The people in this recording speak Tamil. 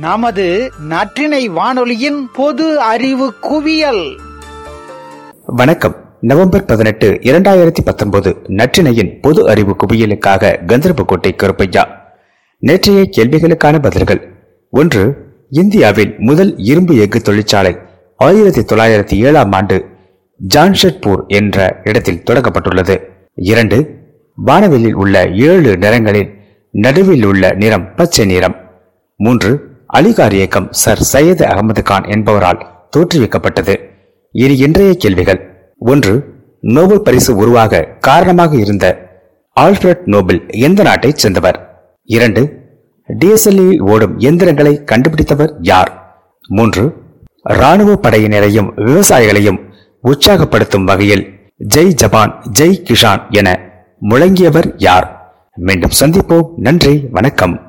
நமது நற்றினை வானொலியின் பொது அறிவு குவியல். வணக்கம். நவம்பர் பதினெட்டு இரண்டாயிரத்தி பத்தொன்பது நற்றினையின் பொது அறிவு குவியலுக்காக கந்தர்போட்டை கருப்பையா. நேற்றைய கேள்விகளுக்கான பதில்கள். ஒன்று இந்தியாவில் முதல் இரும்பு எஃகு தொழிற்சாலை ஆயிரத்தி தொள்ளாயிரத்தி ஏழாம் ஆண்டு ஜான்ஷெட்பூர் என்ற இடத்தில் தொடங்கப்பட்டுள்ளது. இரண்டு வானவெளியில் உள்ள ஏழு நிறங்களில் நடுவில் உள்ள நிறம் பச்சை நிறம். மூன்று அலிகார் இயக்கம் சர் சையது அகமது கான் என்பவரால் தோற்றுவிக்கப்பட்டது. இனி இன்றைய கேள்விகள். ஒன்று நோபல் பரிசு உருவாக காரணமாக இருந்த ஆல்ஃபிரட் நோபல் எந்த நாட்டைச் சேர்ந்தவர்? இரண்டு டிஎஸ்எல்இ ஓடும் எந்திரங்களை கண்டுபிடித்தவர் யார்? மூன்று ராணுவ படையினரையும் விவசாயிகளையும் உற்சாகப்படுத்தும் வகையில் ஜெய் ஜபான் ஜெய் கிஷான் என முழங்கியவர் யார்? மீண்டும் சந்திப்போம். நன்றி வணக்கம்.